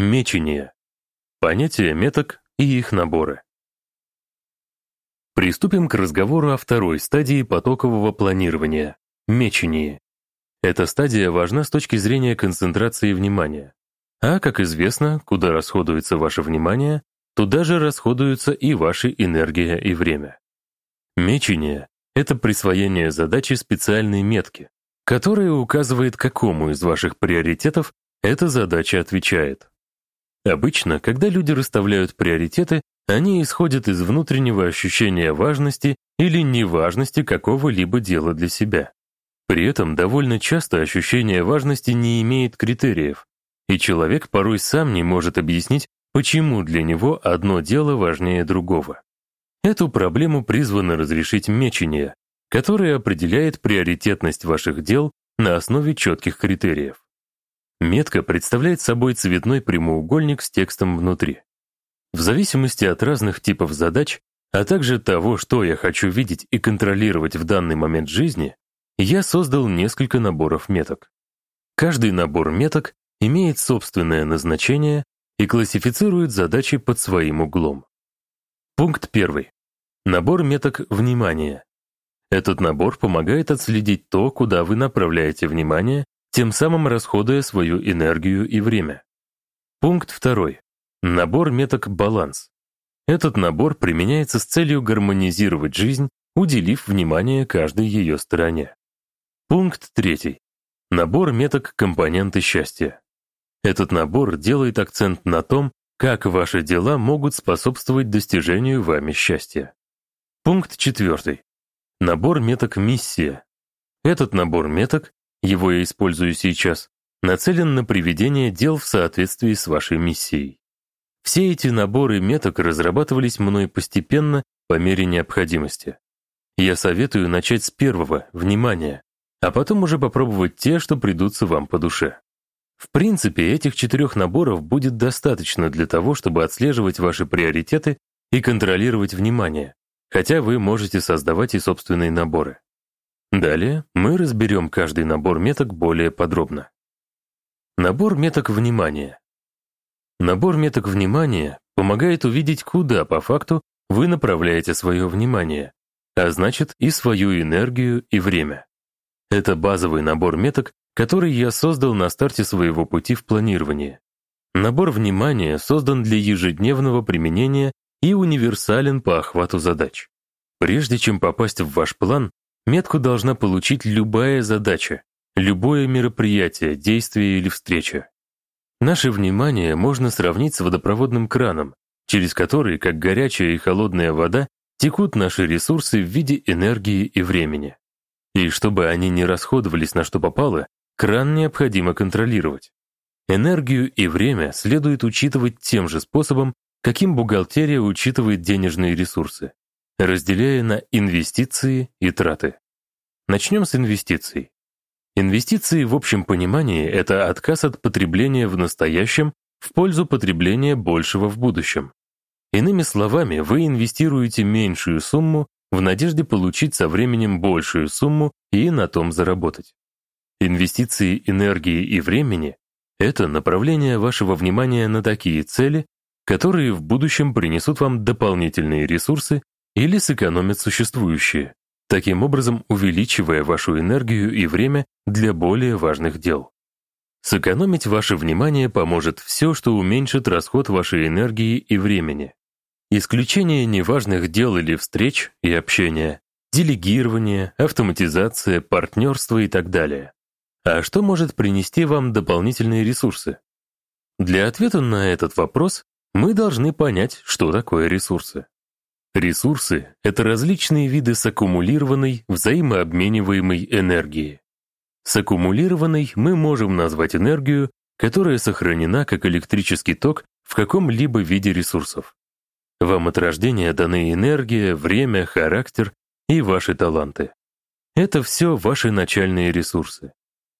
Мечение. Понятия меток и их наборы. Приступим к разговору о второй стадии потокового планирования – мечении. Эта стадия важна с точки зрения концентрации внимания. А, как известно, куда расходуется ваше внимание, туда же расходуются и ваши энергия и время. Мечение — это присвоение задачи специальной метки, которая указывает, какому из ваших приоритетов эта задача отвечает. Обычно, когда люди расставляют приоритеты, они исходят из внутреннего ощущения важности или неважности какого-либо дела для себя. При этом довольно часто ощущение важности не имеет критериев, и человек порой сам не может объяснить, почему для него одно дело важнее другого. Эту проблему призвано разрешить мечение, которое определяет приоритетность ваших дел на основе четких критериев. Метка представляет собой цветной прямоугольник с текстом внутри. В зависимости от разных типов задач, а также того, что я хочу видеть и контролировать в данный момент жизни, я создал несколько наборов меток. Каждый набор меток имеет собственное назначение и классифицирует задачи под своим углом. Пункт первый. Набор меток внимания. Этот набор помогает отследить то, куда вы направляете внимание, тем самым расходуя свою энергию и время. Пункт второй. Набор меток баланс. Этот набор применяется с целью гармонизировать жизнь, уделив внимание каждой ее стороне. Пункт третий. Набор меток компоненты счастья. Этот набор делает акцент на том, как ваши дела могут способствовать достижению вами счастья. Пункт четвертый. Набор меток «Миссия». Этот набор меток, его я использую сейчас, нацелен на приведение дел в соответствии с вашей миссией. Все эти наборы меток разрабатывались мной постепенно по мере необходимости. Я советую начать с первого, внимания, а потом уже попробовать те, что придутся вам по душе. В принципе, этих четырех наборов будет достаточно для того, чтобы отслеживать ваши приоритеты и контролировать внимание, хотя вы можете создавать и собственные наборы. Далее мы разберем каждый набор меток более подробно. Набор меток внимания. Набор меток внимания помогает увидеть, куда по факту вы направляете свое внимание, а значит и свою энергию и время. Это базовый набор меток, который я создал на старте своего пути в планировании. Набор внимания создан для ежедневного применения и универсален по охвату задач. Прежде чем попасть в ваш план, метку должна получить любая задача, любое мероприятие, действие или встреча. Наше внимание можно сравнить с водопроводным краном, через который, как горячая и холодная вода, текут наши ресурсы в виде энергии и времени. И чтобы они не расходовались на что попало, Кран необходимо контролировать. Энергию и время следует учитывать тем же способом, каким бухгалтерия учитывает денежные ресурсы, разделяя на инвестиции и траты. Начнем с инвестиций. Инвестиции в общем понимании – это отказ от потребления в настоящем в пользу потребления большего в будущем. Иными словами, вы инвестируете меньшую сумму в надежде получить со временем большую сумму и на том заработать. Инвестиции энергии и времени — это направление вашего внимания на такие цели, которые в будущем принесут вам дополнительные ресурсы или сэкономят существующие, таким образом увеличивая вашу энергию и время для более важных дел. Сэкономить ваше внимание поможет все, что уменьшит расход вашей энергии и времени. Исключение неважных дел или встреч и общения, делегирование, автоматизация, партнерство и так далее. А что может принести вам дополнительные ресурсы? Для ответа на этот вопрос мы должны понять, что такое ресурсы. Ресурсы — это различные виды саккумулированной, взаимообмениваемой энергии. Саккумулированной мы можем назвать энергию, которая сохранена как электрический ток в каком-либо виде ресурсов. Вам от рождения даны энергия, время, характер и ваши таланты. Это все ваши начальные ресурсы.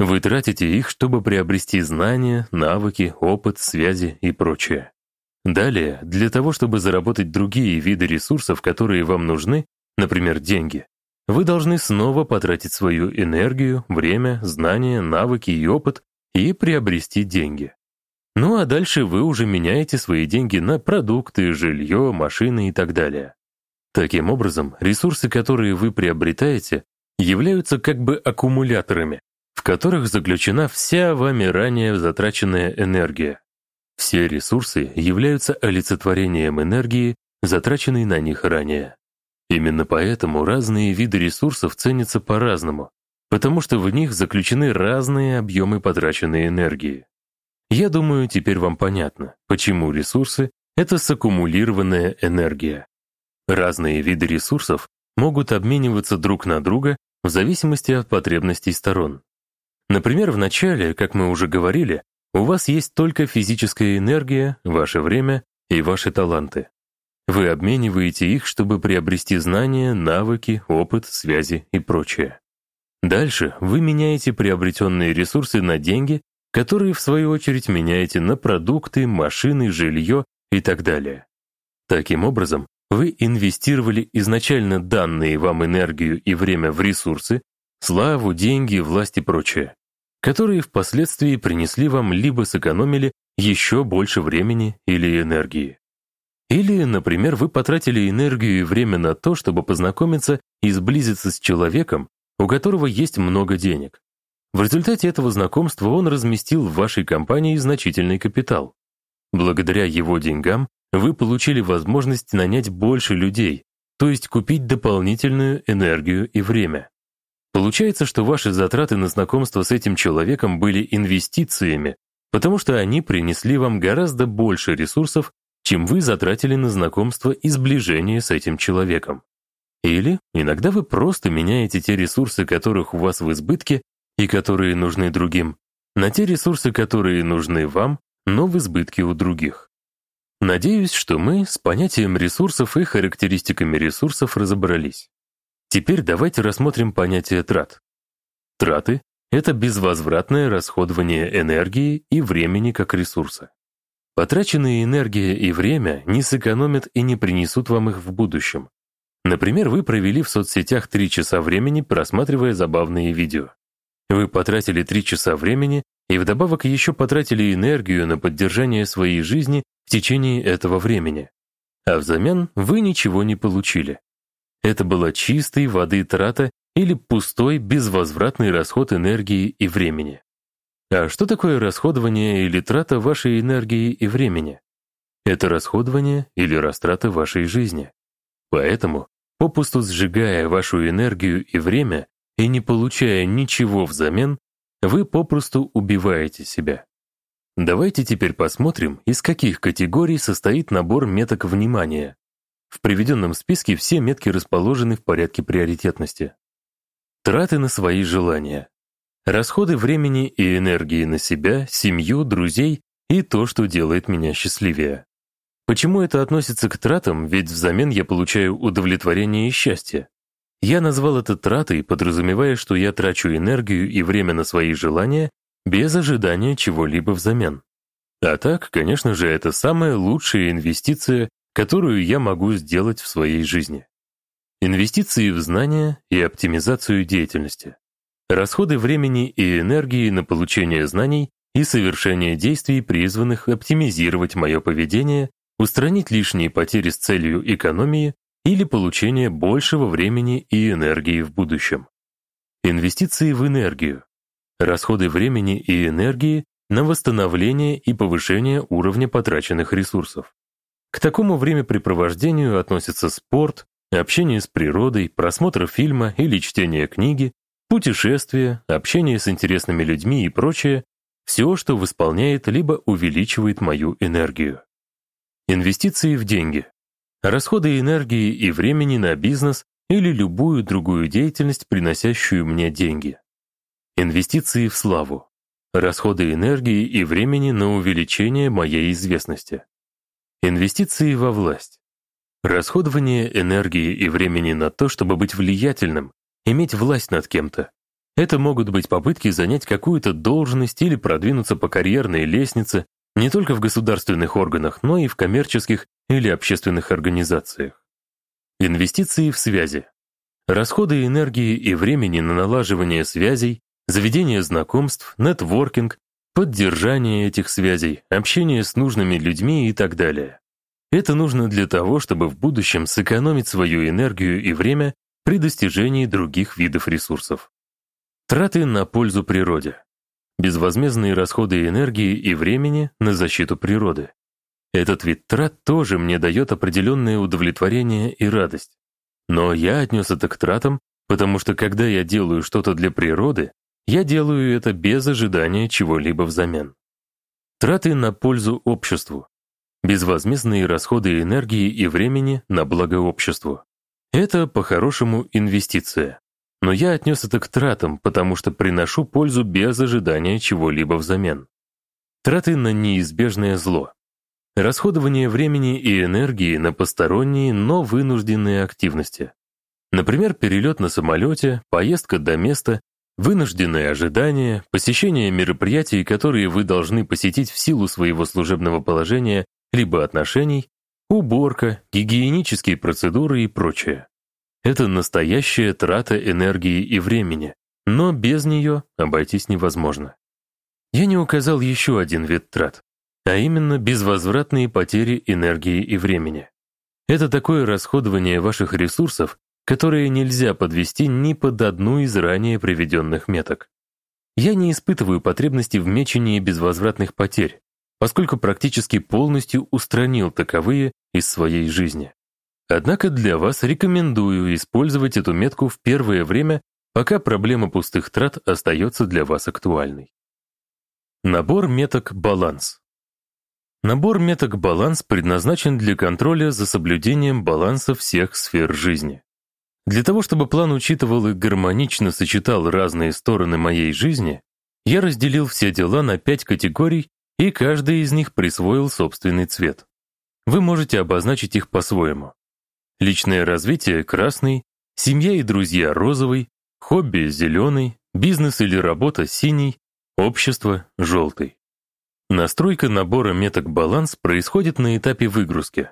Вы тратите их, чтобы приобрести знания, навыки, опыт, связи и прочее. Далее, для того, чтобы заработать другие виды ресурсов, которые вам нужны, например, деньги, вы должны снова потратить свою энергию, время, знания, навыки и опыт и приобрести деньги. Ну а дальше вы уже меняете свои деньги на продукты, жилье, машины и так далее. Таким образом, ресурсы, которые вы приобретаете, являются как бы аккумуляторами, в которых заключена вся вами ранее затраченная энергия. Все ресурсы являются олицетворением энергии, затраченной на них ранее. Именно поэтому разные виды ресурсов ценятся по-разному, потому что в них заключены разные объемы потраченной энергии. Я думаю, теперь вам понятно, почему ресурсы — это саккумулированная энергия. Разные виды ресурсов могут обмениваться друг на друга в зависимости от потребностей сторон. Например, в начале, как мы уже говорили, у вас есть только физическая энергия, ваше время и ваши таланты. Вы обмениваете их, чтобы приобрести знания, навыки, опыт, связи и прочее. Дальше вы меняете приобретенные ресурсы на деньги, которые, в свою очередь, меняете на продукты, машины, жилье и так далее. Таким образом, вы инвестировали изначально данные вам энергию и время в ресурсы, славу, деньги, власть и прочее, которые впоследствии принесли вам либо сэкономили еще больше времени или энергии. Или, например, вы потратили энергию и время на то, чтобы познакомиться и сблизиться с человеком, у которого есть много денег. В результате этого знакомства он разместил в вашей компании значительный капитал. Благодаря его деньгам вы получили возможность нанять больше людей, то есть купить дополнительную энергию и время. Получается, что ваши затраты на знакомство с этим человеком были инвестициями, потому что они принесли вам гораздо больше ресурсов, чем вы затратили на знакомство и сближение с этим человеком. Или иногда вы просто меняете те ресурсы, которых у вас в избытке и которые нужны другим, на те ресурсы, которые нужны вам, но в избытке у других. Надеюсь, что мы с понятием ресурсов и характеристиками ресурсов разобрались. Теперь давайте рассмотрим понятие трат. Траты — это безвозвратное расходование энергии и времени как ресурса. Потраченная энергия и время не сэкономят и не принесут вам их в будущем. Например, вы провели в соцсетях 3 часа времени, просматривая забавные видео. Вы потратили 3 часа времени и вдобавок еще потратили энергию на поддержание своей жизни в течение этого времени. А взамен вы ничего не получили. Это была чистой воды трата или пустой безвозвратный расход энергии и времени. А что такое расходование или трата вашей энергии и времени? Это расходование или растрата вашей жизни. Поэтому, попусту сжигая вашу энергию и время и не получая ничего взамен, вы попросту убиваете себя. Давайте теперь посмотрим, из каких категорий состоит набор меток внимания. В приведенном списке все метки расположены в порядке приоритетности. Траты на свои желания. Расходы времени и энергии на себя, семью, друзей и то, что делает меня счастливее. Почему это относится к тратам, ведь взамен я получаю удовлетворение и счастье? Я назвал это тратой, подразумевая, что я трачу энергию и время на свои желания без ожидания чего-либо взамен. А так, конечно же, это самая лучшая инвестиция, которую я могу сделать в своей жизни. Инвестиции в знания и оптимизацию деятельности расходы времени и энергии на получение знаний и совершение действий, призванных оптимизировать мое поведение, устранить лишние потери с целью экономии или получения большего времени и энергии в будущем. Инвестиции в энергию. Расходы времени и энергии на восстановление и повышение уровня потраченных ресурсов. К такому времяпрепровождению относятся спорт, общение с природой, просмотр фильма или чтение книги, Путешествия, общение с интересными людьми и прочее – все, что восполняет либо увеличивает мою энергию. Инвестиции в деньги. Расходы энергии и времени на бизнес или любую другую деятельность, приносящую мне деньги. Инвестиции в славу. Расходы энергии и времени на увеличение моей известности. Инвестиции во власть. Расходование энергии и времени на то, чтобы быть влиятельным, иметь власть над кем-то. Это могут быть попытки занять какую-то должность или продвинуться по карьерной лестнице не только в государственных органах, но и в коммерческих или общественных организациях. Инвестиции в связи. Расходы энергии и времени на налаживание связей, заведение знакомств, нетворкинг поддержание этих связей, общение с нужными людьми и так далее. Это нужно для того, чтобы в будущем сэкономить свою энергию и время при достижении других видов ресурсов. Траты на пользу природе. Безвозмездные расходы энергии и времени на защиту природы. Этот вид трат тоже мне дает определенное удовлетворение и радость. Но я отнес это к тратам, потому что когда я делаю что-то для природы, я делаю это без ожидания чего-либо взамен. Траты на пользу обществу. Безвозмездные расходы энергии и времени на благо обществу. Это, по-хорошему, инвестиция. Но я отнес это к тратам, потому что приношу пользу без ожидания чего-либо взамен. Траты на неизбежное зло. Расходование времени и энергии на посторонние, но вынужденные активности. Например, перелет на самолете, поездка до места Вынужденное ожидание, посещение мероприятий, которые вы должны посетить в силу своего служебного положения либо отношений, уборка, гигиенические процедуры и прочее. Это настоящая трата энергии и времени, но без нее обойтись невозможно. Я не указал еще один вид трат, а именно безвозвратные потери энергии и времени. Это такое расходование ваших ресурсов, которые нельзя подвести ни под одну из ранее приведенных меток. Я не испытываю потребности в мечении безвозвратных потерь, поскольку практически полностью устранил таковые из своей жизни. Однако для вас рекомендую использовать эту метку в первое время, пока проблема пустых трат остается для вас актуальной. Набор меток «Баланс». Набор меток «Баланс» предназначен для контроля за соблюдением баланса всех сфер жизни. Для того, чтобы план учитывал и гармонично сочетал разные стороны моей жизни, я разделил все дела на пять категорий, и каждый из них присвоил собственный цвет. Вы можете обозначить их по-своему. Личное развитие – красный, семья и друзья – розовый, хобби – зеленый, бизнес или работа – синий, общество – желтый. Настройка набора меток «Баланс» происходит на этапе выгрузки.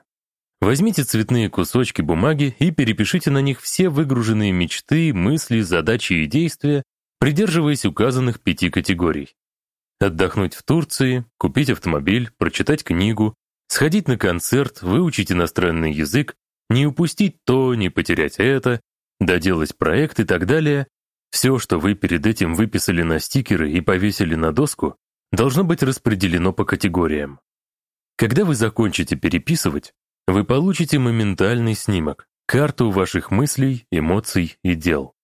Возьмите цветные кусочки бумаги и перепишите на них все выгруженные мечты, мысли, задачи и действия, придерживаясь указанных пяти категорий. Отдохнуть в Турции, купить автомобиль, прочитать книгу, сходить на концерт, выучить иностранный язык, не упустить то, не потерять это, доделать проект и так далее. Все, что вы перед этим выписали на стикеры и повесили на доску, должно быть распределено по категориям. Когда вы закончите переписывать, вы получите моментальный снимок, карту ваших мыслей, эмоций и дел.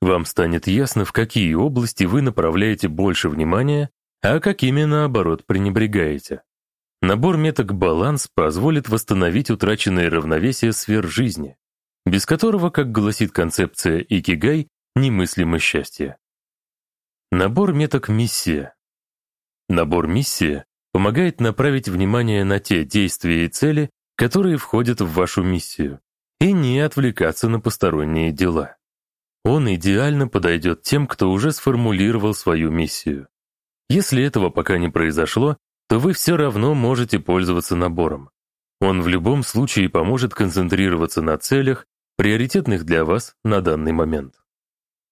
Вам станет ясно, в какие области вы направляете больше внимания, а какими, наоборот, пренебрегаете. Набор меток «Баланс» позволит восстановить утраченное равновесие сфер жизни, без которого, как гласит концепция Икигай, немыслимо счастье. Набор меток «Миссия». Набор «Миссия» помогает направить внимание на те действия и цели, которые входят в вашу миссию, и не отвлекаться на посторонние дела. Он идеально подойдет тем, кто уже сформулировал свою миссию. Если этого пока не произошло, то вы все равно можете пользоваться набором. Он в любом случае поможет концентрироваться на целях, приоритетных для вас на данный момент.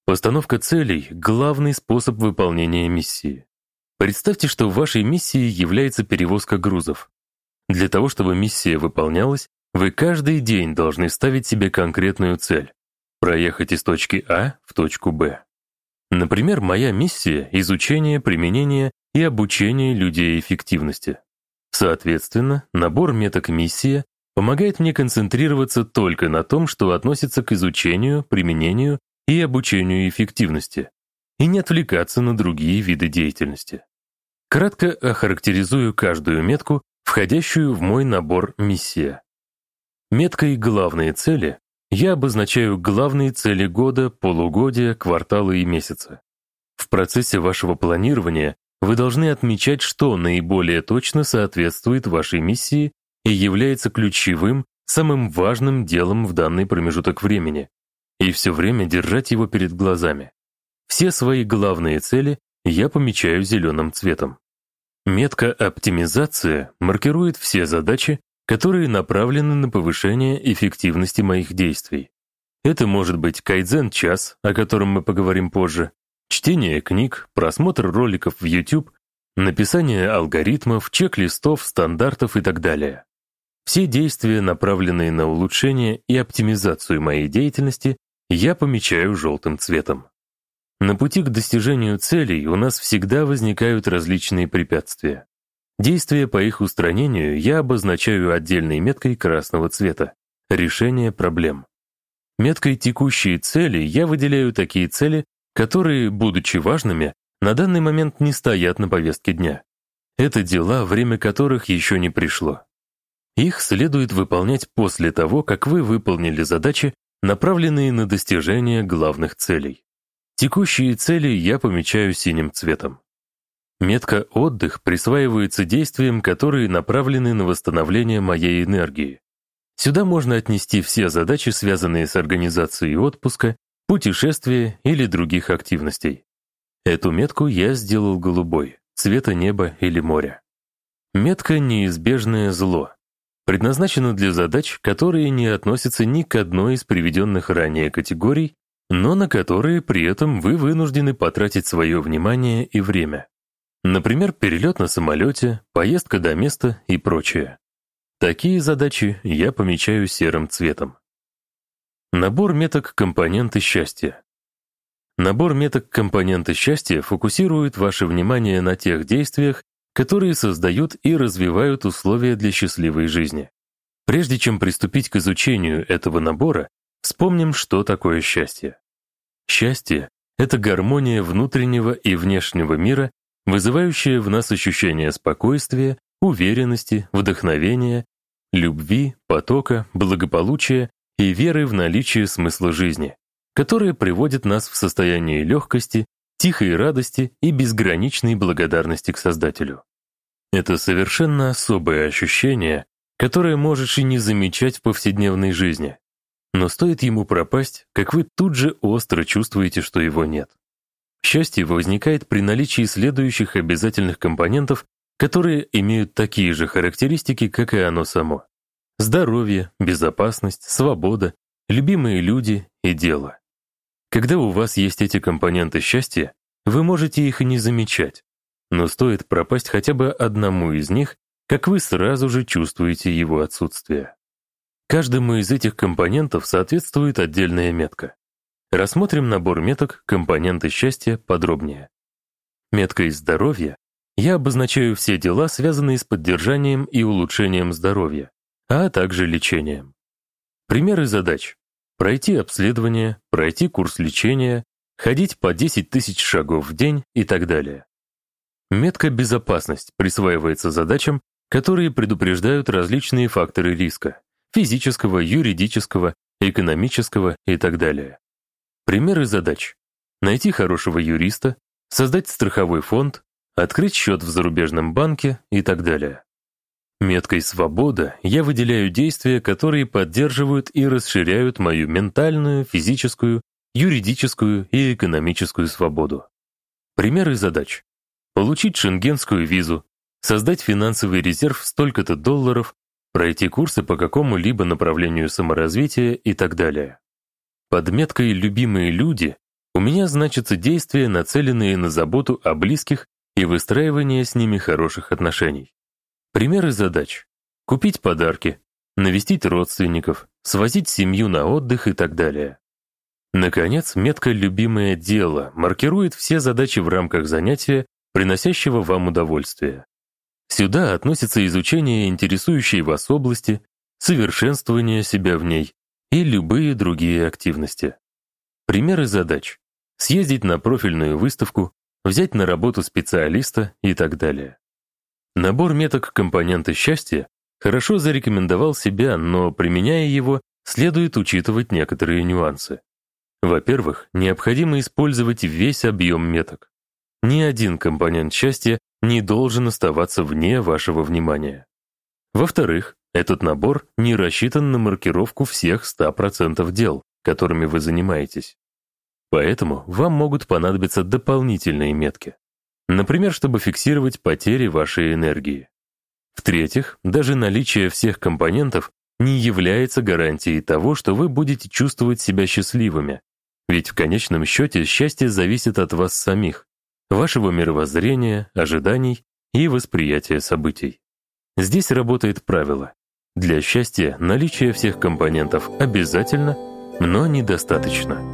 Постановка целей – главный способ выполнения миссии. Представьте, что вашей миссией является перевозка грузов. Для того, чтобы миссия выполнялась, вы каждый день должны ставить себе конкретную цель – проехать из точки А в точку Б. Например, моя миссия – изучение, применение и обучение людей эффективности. Соответственно, набор меток «Миссия» помогает мне концентрироваться только на том, что относится к изучению, применению и обучению эффективности, и не отвлекаться на другие виды деятельности. Кратко охарактеризую каждую метку входящую в мой набор «Миссия». Меткой «Главные цели» я обозначаю главные цели года, полугодия, квартала и месяца. В процессе вашего планирования вы должны отмечать, что наиболее точно соответствует вашей миссии и является ключевым, самым важным делом в данный промежуток времени, и все время держать его перед глазами. Все свои главные цели я помечаю зеленым цветом. Метка «Оптимизация» маркирует все задачи, которые направлены на повышение эффективности моих действий. Это может быть кайдзен-час, о котором мы поговорим позже, чтение книг, просмотр роликов в YouTube, написание алгоритмов, чек-листов, стандартов и так далее. Все действия, направленные на улучшение и оптимизацию моей деятельности, я помечаю желтым цветом. На пути к достижению целей у нас всегда возникают различные препятствия. Действия по их устранению я обозначаю отдельной меткой красного цвета — решение проблем. Меткой «Текущие цели» я выделяю такие цели, которые, будучи важными, на данный момент не стоят на повестке дня. Это дела, время которых еще не пришло. Их следует выполнять после того, как вы выполнили задачи, направленные на достижение главных целей. Текущие цели я помечаю синим цветом. Метка «Отдых» присваивается действиям, которые направлены на восстановление моей энергии. Сюда можно отнести все задачи, связанные с организацией отпуска, путешествия или других активностей. Эту метку я сделал голубой, цвета неба или моря. Метка «Неизбежное зло» предназначена для задач, которые не относятся ни к одной из приведенных ранее категорий, но на которые при этом вы вынуждены потратить свое внимание и время. Например, перелет на самолете, поездка до места и прочее. Такие задачи я помечаю серым цветом. Набор меток компоненты счастья. Набор меток компоненты счастья фокусирует ваше внимание на тех действиях, которые создают и развивают условия для счастливой жизни. Прежде чем приступить к изучению этого набора, вспомним, что такое счастье. Счастье — это гармония внутреннего и внешнего мира вызывающее в нас ощущение спокойствия, уверенности, вдохновения, любви, потока, благополучия и веры в наличие смысла жизни, которое приводит нас в состояние легкости, тихой радости и безграничной благодарности к Создателю. Это совершенно особое ощущение, которое можешь и не замечать в повседневной жизни. Но стоит ему пропасть, как вы тут же остро чувствуете, что его нет. Счастье возникает при наличии следующих обязательных компонентов, которые имеют такие же характеристики, как и оно само. Здоровье, безопасность, свобода, любимые люди и дело. Когда у вас есть эти компоненты счастья, вы можете их и не замечать, но стоит пропасть хотя бы одному из них, как вы сразу же чувствуете его отсутствие. Каждому из этих компонентов соответствует отдельная метка. Рассмотрим набор меток «Компоненты счастья» подробнее. Меткой «Здоровье» я обозначаю все дела, связанные с поддержанием и улучшением здоровья, а также лечением. Примеры задач. Пройти обследование, пройти курс лечения, ходить по 10 тысяч шагов в день и так далее. Метка «Безопасность» присваивается задачам, которые предупреждают различные факторы риска – физического, юридического, экономического и так далее. Примеры задач. Найти хорошего юриста, создать страховой фонд, открыть счет в зарубежном банке и так далее. Меткой «Свобода» я выделяю действия, которые поддерживают и расширяют мою ментальную, физическую, юридическую и экономическую свободу. Примеры задач. Получить шенгенскую визу, создать финансовый резерв столько-то долларов, пройти курсы по какому-либо направлению саморазвития и так далее. Под меткой «любимые люди» у меня значатся действия, нацеленные на заботу о близких и выстраивание с ними хороших отношений. Примеры задач. Купить подарки, навестить родственников, свозить семью на отдых и так далее. Наконец, метка «любимое дело» маркирует все задачи в рамках занятия, приносящего вам удовольствие. Сюда относится изучение интересующей вас области, совершенствование себя в ней, и любые другие активности. Примеры задач. Съездить на профильную выставку, взять на работу специалиста и так далее. Набор меток компоненты счастья хорошо зарекомендовал себя, но, применяя его, следует учитывать некоторые нюансы. Во-первых, необходимо использовать весь объем меток. Ни один компонент счастья не должен оставаться вне вашего внимания. Во-вторых, этот набор не рассчитан на маркировку всех 100% дел, которыми вы занимаетесь. Поэтому вам могут понадобиться дополнительные метки. Например, чтобы фиксировать потери вашей энергии. В-третьих, даже наличие всех компонентов не является гарантией того, что вы будете чувствовать себя счастливыми, ведь в конечном счете счастье зависит от вас самих. Вашего мировоззрения, ожиданий и восприятия событий. Здесь работает правило. Для счастья наличие всех компонентов обязательно, но недостаточно.